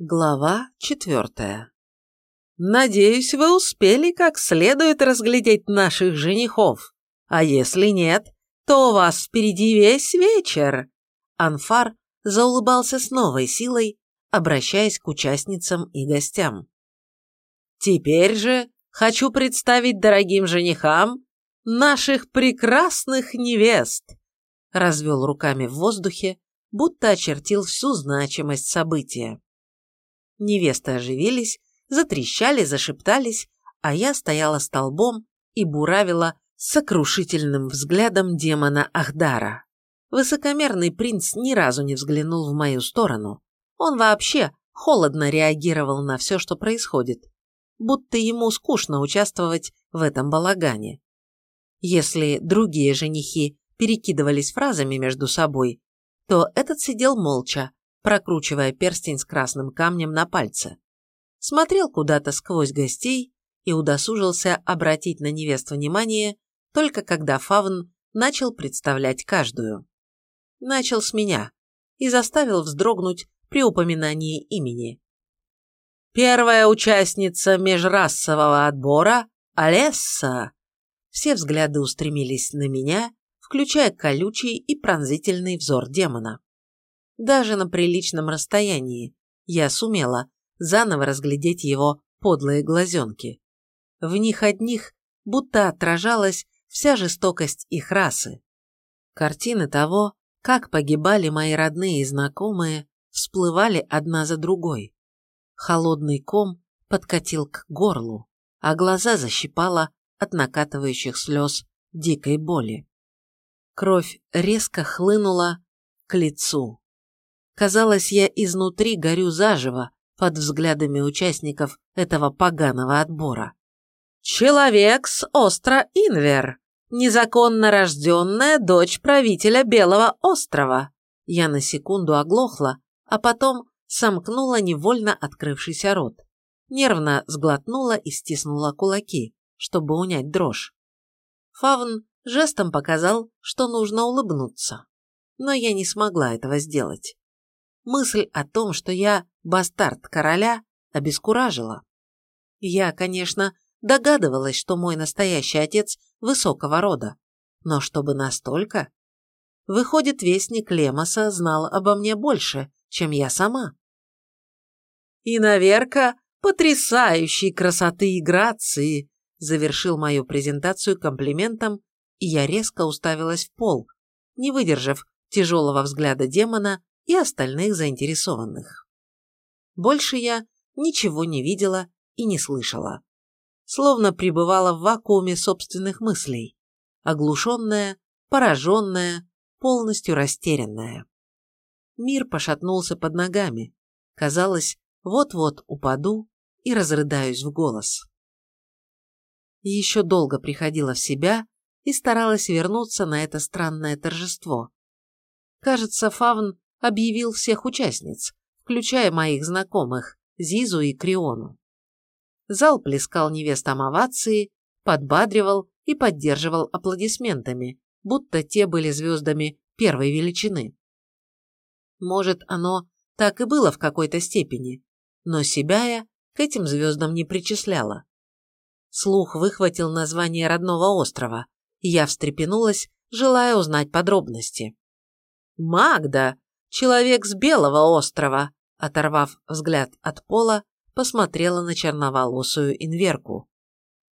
Глава четвертая. «Надеюсь, вы успели как следует разглядеть наших женихов, а если нет, то у вас впереди весь вечер!» Анфар заулыбался с новой силой, обращаясь к участницам и гостям. «Теперь же хочу представить дорогим женихам наших прекрасных невест!» развел руками в воздухе, будто очертил всю значимость события. Невесты оживились, затрещали, зашептались, а я стояла столбом и буравила сокрушительным взглядом демона Ахдара. Высокомерный принц ни разу не взглянул в мою сторону. Он вообще холодно реагировал на все, что происходит, будто ему скучно участвовать в этом балагане. Если другие женихи перекидывались фразами между собой, то этот сидел молча, прокручивая перстень с красным камнем на пальце. Смотрел куда-то сквозь гостей и удосужился обратить на невесту внимание только когда Фавн начал представлять каждую. Начал с меня и заставил вздрогнуть при упоминании имени. Первая участница межрасового отбора – Олесса. Все взгляды устремились на меня, включая колючий и пронзительный взор демона. Даже на приличном расстоянии я сумела заново разглядеть его подлые глазенки. В них одних будто отражалась вся жестокость их расы. Картины того, как погибали мои родные и знакомые, всплывали одна за другой. Холодный ком подкатил к горлу, а глаза защипало от накатывающих слез дикой боли. Кровь резко хлынула к лицу. Казалось, я изнутри горю заживо под взглядами участников этого поганого отбора. «Человек с остро Инвер, незаконно рожденная дочь правителя Белого острова». Я на секунду оглохла, а потом сомкнула невольно открывшийся рот. Нервно сглотнула и стиснула кулаки, чтобы унять дрожь. Фавн жестом показал, что нужно улыбнуться. Но я не смогла этого сделать. Мысль о том, что я бастард короля, обескуражила. Я, конечно, догадывалась, что мой настоящий отец высокого рода, но чтобы настолько? Выходит, вестник Лемоса знал обо мне больше, чем я сама. И наверка потрясающей красоты и грации завершил мою презентацию комплиментом, и я резко уставилась в пол, не выдержав тяжелого взгляда демона и остальных заинтересованных. Больше я ничего не видела и не слышала. Словно пребывала в вакууме собственных мыслей, оглушенная, пораженная, полностью растерянная. Мир пошатнулся под ногами. Казалось, вот-вот упаду и разрыдаюсь в голос. Еще долго приходила в себя и старалась вернуться на это странное торжество. Кажется, Фавн объявил всех участниц, включая моих знакомых, Зизу и Криону. Зал плескал невестам овации, подбадривал и поддерживал аплодисментами, будто те были звездами первой величины. Может, оно так и было в какой-то степени, но себя я к этим звездам не причисляла. Слух выхватил название родного острова, и я встрепенулась, желая узнать подробности. «Магда, Человек с Белого острова, оторвав взгляд от пола, посмотрела на черноволосую инверку.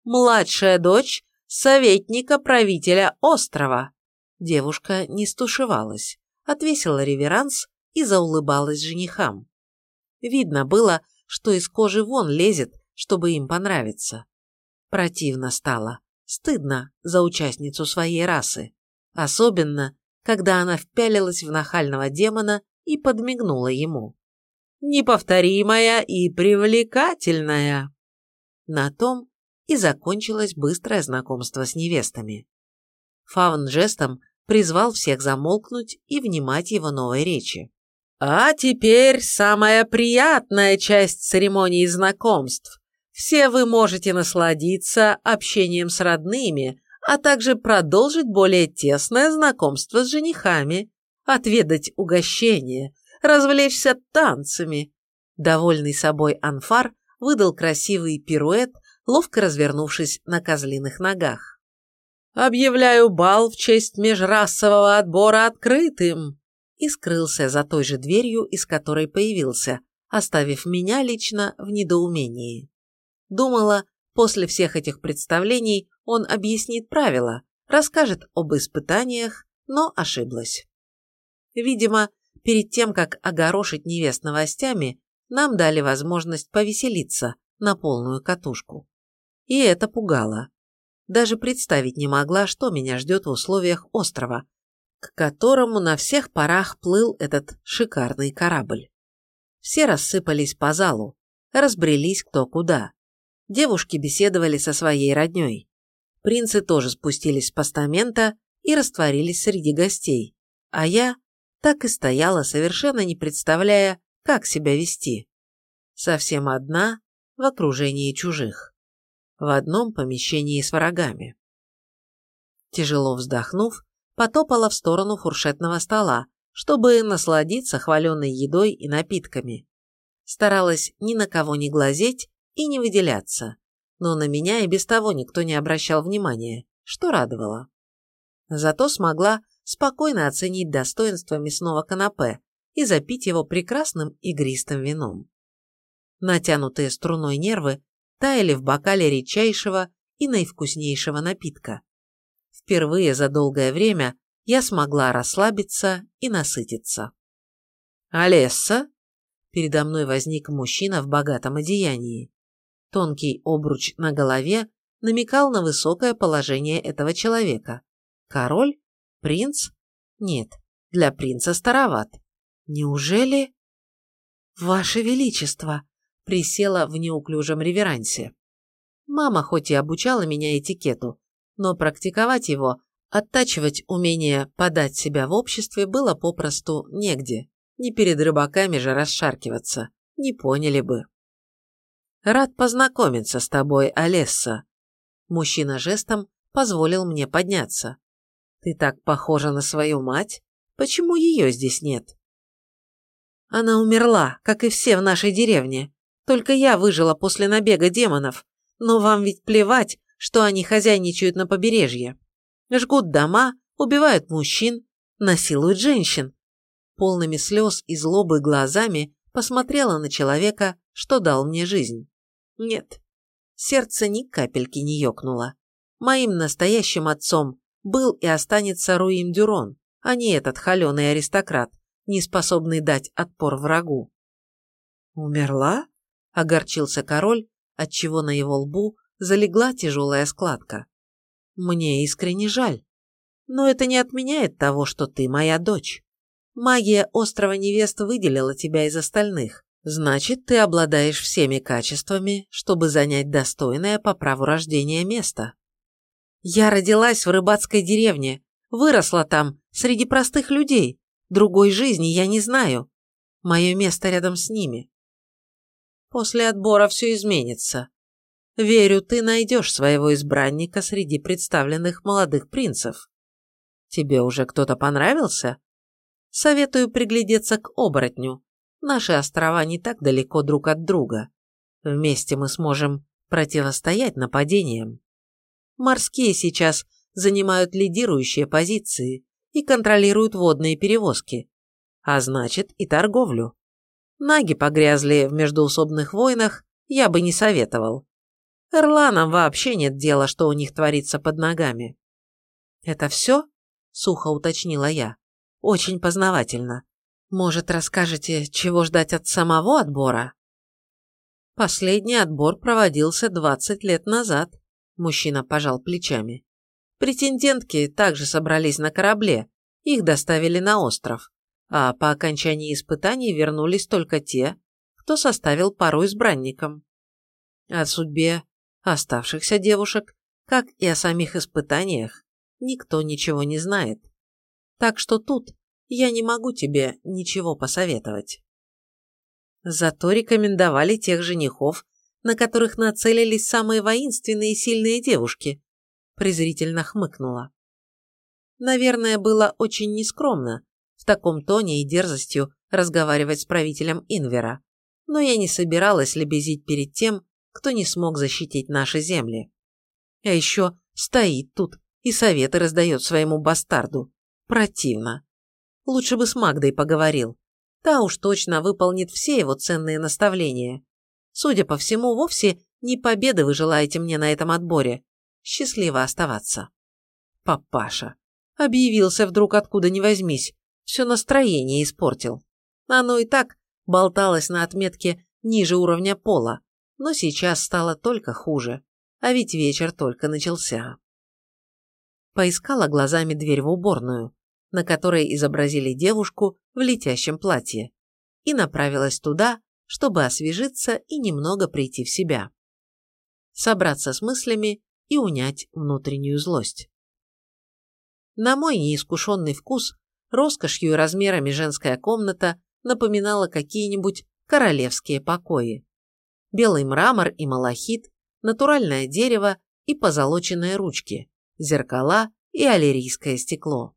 Младшая дочь советника правителя острова. Девушка не стушевалась, отвесила реверанс и заулыбалась женихам. Видно было, что из кожи вон лезет, чтобы им понравиться. Противно стало, стыдно за участницу своей расы. Особенно, когда она впялилась в нахального демона и подмигнула ему. «Неповторимая и привлекательная!» На том и закончилось быстрое знакомство с невестами. Фавн жестом призвал всех замолкнуть и внимать его новой речи. «А теперь самая приятная часть церемонии знакомств. Все вы можете насладиться общением с родными, а также продолжить более тесное знакомство с женихами, отведать угощение, развлечься танцами. Довольный собой Анфар выдал красивый пируэт, ловко развернувшись на козлиных ногах. «Объявляю бал в честь межрасового отбора открытым!» и скрылся за той же дверью, из которой появился, оставив меня лично в недоумении. Думала, после всех этих представлений он объяснит правила, расскажет об испытаниях, но ошиблась. Видимо, перед тем, как огорошить невест новостями, нам дали возможность повеселиться на полную катушку. И это пугало. Даже представить не могла, что меня ждет в условиях острова, к которому на всех парах плыл этот шикарный корабль. Все рассыпались по залу, разбрелись кто куда. Девушки беседовали со своей родней. Принцы тоже спустились с постамента и растворились среди гостей, а я так и стояла, совершенно не представляя, как себя вести. Совсем одна, в окружении чужих. В одном помещении с врагами. Тяжело вздохнув, потопала в сторону фуршетного стола, чтобы насладиться хваленной едой и напитками. Старалась ни на кого не глазеть и не выделяться, но на меня и без того никто не обращал внимания, что радовало. Зато смогла спокойно оценить достоинство мясного канапе и запить его прекрасным игристым вином. Натянутые струной нервы таяли в бокале редчайшего и наивкуснейшего напитка. Впервые за долгое время я смогла расслабиться и насытиться. «Алесса?» Передо мной возник мужчина в богатом одеянии. Тонкий обруч на голове намекал на высокое положение этого человека. Король? Принц? Нет, для принца староват. Неужели... Ваше Величество! Присела в неуклюжем реверансе. Мама хоть и обучала меня этикету, но практиковать его, оттачивать умение подать себя в обществе было попросту негде. Не перед рыбаками же расшаркиваться, не поняли бы. «Рад познакомиться с тобой, Олесса». Мужчина жестом позволил мне подняться. «Ты так похожа на свою мать. Почему ее здесь нет?» «Она умерла, как и все в нашей деревне. Только я выжила после набега демонов. Но вам ведь плевать, что они хозяйничают на побережье. Жгут дома, убивают мужчин, насилуют женщин. Полными слез и злобы глазами посмотрела на человека, что дал мне жизнь. Нет, сердце ни капельки не ёкнуло. Моим настоящим отцом был и останется Руим Дюрон, а не этот холеный аристократ, не способный дать отпор врагу. «Умерла?» – огорчился король, отчего на его лбу залегла тяжелая складка. «Мне искренне жаль. Но это не отменяет того, что ты моя дочь. Магия острова невест выделила тебя из остальных. Значит, ты обладаешь всеми качествами, чтобы занять достойное по праву рождения место. Я родилась в рыбацкой деревне, выросла там, среди простых людей. Другой жизни я не знаю. Мое место рядом с ними. После отбора все изменится. Верю, ты найдешь своего избранника среди представленных молодых принцев. Тебе уже кто-то понравился? Советую приглядеться к оборотню. Наши острова не так далеко друг от друга. Вместе мы сможем противостоять нападениям. Морские сейчас занимают лидирующие позиции и контролируют водные перевозки, а значит и торговлю. Наги погрязли в междоусобных войнах, я бы не советовал. Эрланам вообще нет дела, что у них творится под ногами. «Это все?» – сухо уточнила я. «Очень познавательно. Может, расскажете, чего ждать от самого отбора? Последний отбор проводился 20 лет назад, мужчина пожал плечами. Претендентки также собрались на корабле, их доставили на остров, а по окончании испытаний вернулись только те, кто составил пару избранникам. О судьбе оставшихся девушек, как и о самих испытаниях, никто ничего не знает. Так что тут я не могу тебе ничего посоветовать. Зато рекомендовали тех женихов, на которых нацелились самые воинственные и сильные девушки, презрительно хмыкнула. Наверное, было очень нескромно в таком тоне и дерзостью разговаривать с правителем Инвера. но я не собиралась лебезить перед тем, кто не смог защитить наши земли. А еще стоит тут и советы раздает своему бастарду. Противно. Лучше бы с Магдой поговорил. Та уж точно выполнит все его ценные наставления. Судя по всему, вовсе не победы вы желаете мне на этом отборе. Счастливо оставаться. Папаша. Объявился вдруг откуда ни возьмись. Все настроение испортил. Оно и так болталось на отметке ниже уровня пола, но сейчас стало только хуже. А ведь вечер только начался. Поискала глазами дверь в уборную на которой изобразили девушку в летящем платье, и направилась туда, чтобы освежиться и немного прийти в себя. Собраться с мыслями и унять внутреннюю злость. На мой неискушенный вкус, роскошью и размерами женская комната напоминала какие-нибудь королевские покои. Белый мрамор и малахит, натуральное дерево и позолоченные ручки, зеркала и аллерийское стекло.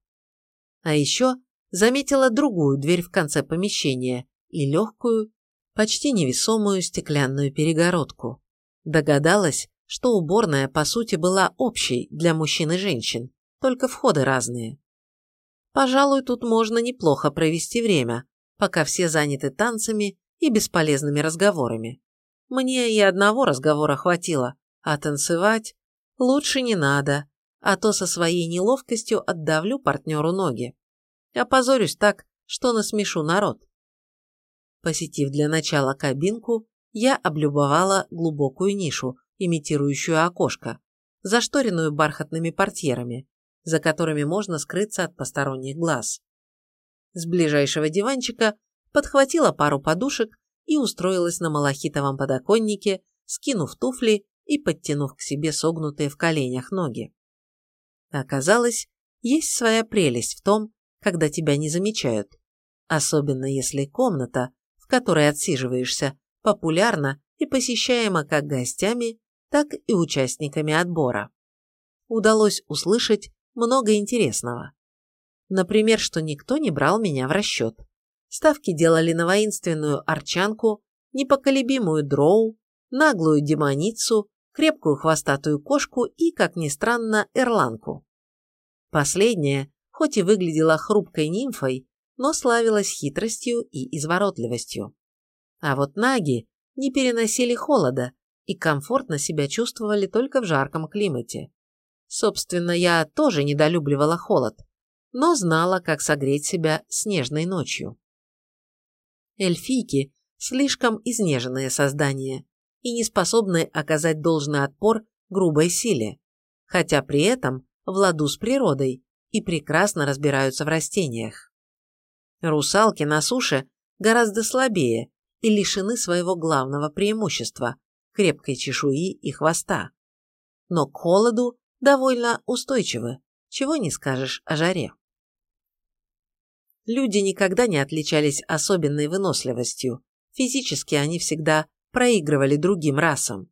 А еще заметила другую дверь в конце помещения и легкую, почти невесомую стеклянную перегородку. Догадалась, что уборная по сути была общей для мужчин и женщин, только входы разные. Пожалуй, тут можно неплохо провести время, пока все заняты танцами и бесполезными разговорами. Мне и одного разговора хватило, а танцевать лучше не надо, а то со своей неловкостью отдавлю партнеру ноги. Опозорюсь так, что насмешу народ. Посетив для начала кабинку, я облюбовала глубокую нишу, имитирующую окошко, зашторенную бархатными портьерами, за которыми можно скрыться от посторонних глаз. С ближайшего диванчика подхватила пару подушек и устроилась на малахитовом подоконнике, скинув туфли и подтянув к себе согнутые в коленях ноги. Оказалось, есть своя прелесть в том, когда тебя не замечают, особенно если комната, в которой отсиживаешься, популярна и посещаема как гостями, так и участниками отбора. Удалось услышать много интересного. Например, что никто не брал меня в расчет. Ставки делали на воинственную арчанку, непоколебимую дроу, наглую демоницу, крепкую хвостатую кошку и, как ни странно, эрланку. Последняя, хоть и выглядела хрупкой нимфой, но славилась хитростью и изворотливостью. А вот наги не переносили холода и комфортно себя чувствовали только в жарком климате. Собственно, я тоже недолюбливала холод, но знала, как согреть себя снежной ночью. Эльфийки – слишком изнеженные создания, и не способны оказать должный отпор грубой силе, хотя при этом в ладу с природой и прекрасно разбираются в растениях. Русалки на суше гораздо слабее и лишены своего главного преимущества – крепкой чешуи и хвоста. Но к холоду довольно устойчивы, чего не скажешь о жаре. Люди никогда не отличались особенной выносливостью, физически они всегда проигрывали другим расам.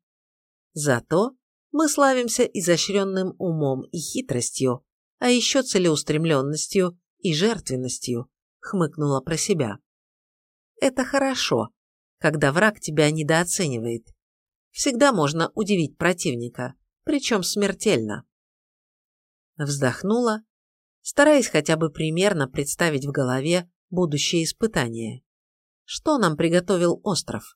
Зато мы славимся изощренным умом и хитростью, а еще целеустремленностью и жертвенностью, хмыкнула про себя. Это хорошо, когда враг тебя недооценивает. Всегда можно удивить противника, причем смертельно. Вздохнула, стараясь хотя бы примерно представить в голове будущее испытание. Что нам приготовил остров?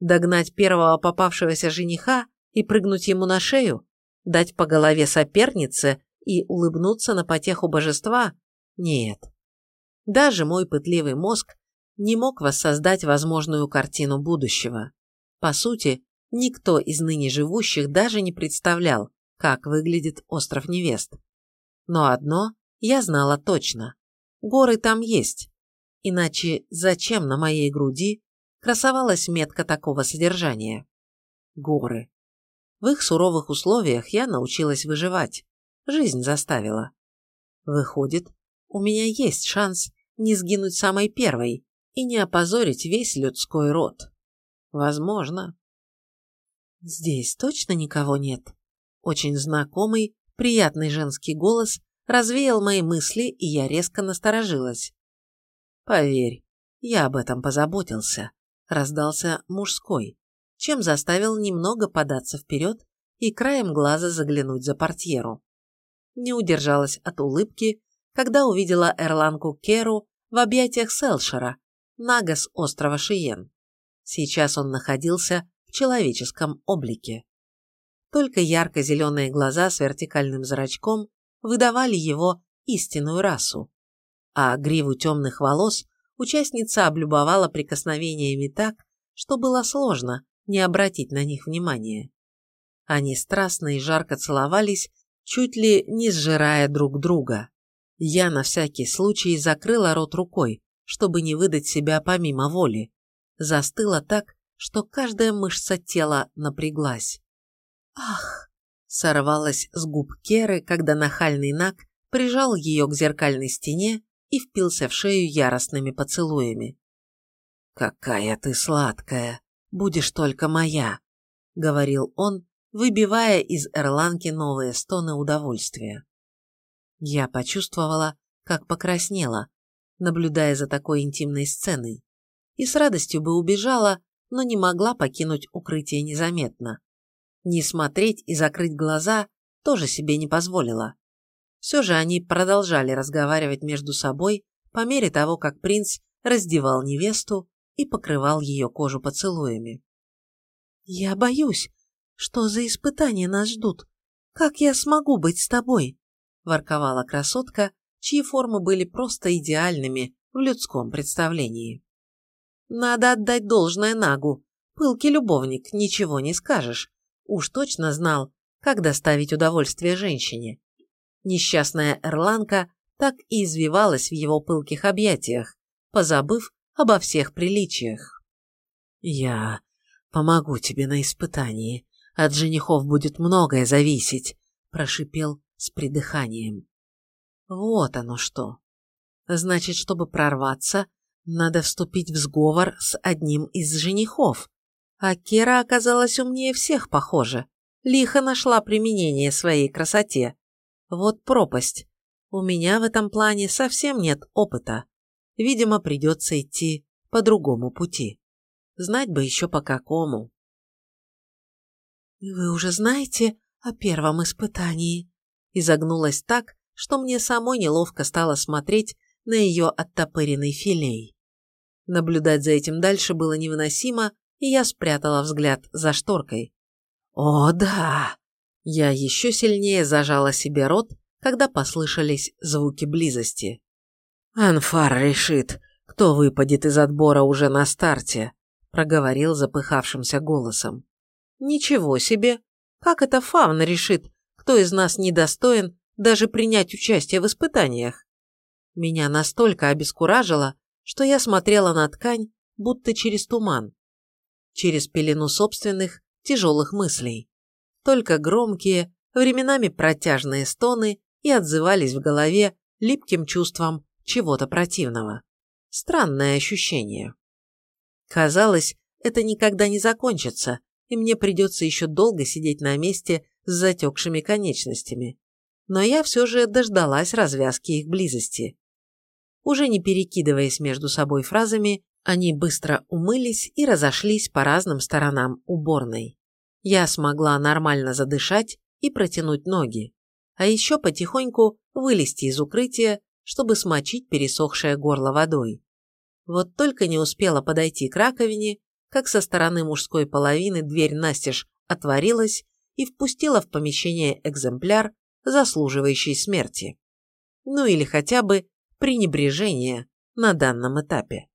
Догнать первого попавшегося жениха и прыгнуть ему на шею? Дать по голове сопернице и улыбнуться на потеху божества? Нет. Даже мой пытливый мозг не мог воссоздать возможную картину будущего. По сути, никто из ныне живущих даже не представлял, как выглядит остров невест. Но одно я знала точно. Горы там есть. Иначе зачем на моей груди красовалась метка такого содержания. Горы. В их суровых условиях я научилась выживать. Жизнь заставила. Выходит, у меня есть шанс не сгинуть самой первой и не опозорить весь людской род. Возможно. Здесь точно никого нет. Очень знакомый, приятный женский голос развеял мои мысли, и я резко насторожилась. Поверь, я об этом позаботился раздался мужской, чем заставил немного податься вперед и краем глаза заглянуть за портьеру. Не удержалась от улыбки, когда увидела Эрланку Керу в объятиях Селшера, Нагас острова Шиен. Сейчас он находился в человеческом облике. Только ярко-зеленые глаза с вертикальным зрачком выдавали его истинную расу, а гриву темных волос участница облюбовала прикосновениями так, что было сложно не обратить на них внимания. Они страстно и жарко целовались, чуть ли не сжирая друг друга. Я на всякий случай закрыла рот рукой, чтобы не выдать себя помимо воли. Застыла так, что каждая мышца тела напряглась. «Ах!» – сорвалась с губ Керы, когда нахальный Нак прижал ее к зеркальной стене и впился в шею яростными поцелуями. «Какая ты сладкая! Будешь только моя!» – говорил он, выбивая из Эрланки новые стоны удовольствия. Я почувствовала, как покраснела, наблюдая за такой интимной сценой, и с радостью бы убежала, но не могла покинуть укрытие незаметно. Не смотреть и закрыть глаза тоже себе не позволила. Все же они продолжали разговаривать между собой по мере того, как принц раздевал невесту и покрывал ее кожу поцелуями. «Я боюсь, что за испытания нас ждут? Как я смогу быть с тобой?» – ворковала красотка, чьи формы были просто идеальными в людском представлении. Надо отдать должное Нагу. Пылкий любовник, ничего не скажешь. Уж точно знал, как доставить удовольствие женщине. Несчастная Эрланка так и извивалась в его пылких объятиях, позабыв обо всех приличиях. «Я помогу тебе на испытании. От женихов будет многое зависеть», – прошипел с придыханием. Вот оно что. Значит, чтобы прорваться, надо вступить в сговор с одним из женихов. А Кера оказалась умнее всех, похоже. Лихо нашла применение своей красоте. Вот пропасть. У меня в этом плане совсем нет опыта. Видимо, придется идти по другому пути. Знать бы еще по какому. «Вы уже знаете о первом испытании?» Изогнулась так, что мне самой неловко стало смотреть на ее оттопыренный филей. Наблюдать за этим дальше было невыносимо, и я спрятала взгляд за шторкой. «О, да!» Я еще сильнее зажала себе рот, когда послышались звуки близости. «Анфар решит, кто выпадет из отбора уже на старте», проговорил запыхавшимся голосом. «Ничего себе! Как это Фавна решит, кто из нас недостоин даже принять участие в испытаниях. Меня настолько обескуражило, что я смотрела на ткань, будто через туман, через пелену собственных тяжелых мыслей. Только громкие, временами протяжные стоны и отзывались в голове липким чувством чего-то противного. Странное ощущение. Казалось, это никогда не закончится, и мне придется еще долго сидеть на месте с затекшими конечностями но я все же дождалась развязки их близости. Уже не перекидываясь между собой фразами, они быстро умылись и разошлись по разным сторонам уборной. Я смогла нормально задышать и протянуть ноги, а еще потихоньку вылезти из укрытия, чтобы смочить пересохшее горло водой. Вот только не успела подойти к раковине, как со стороны мужской половины дверь настежь отворилась и впустила в помещение экземпляр заслуживающий смерти. Ну или хотя бы пренебрежения на данном этапе.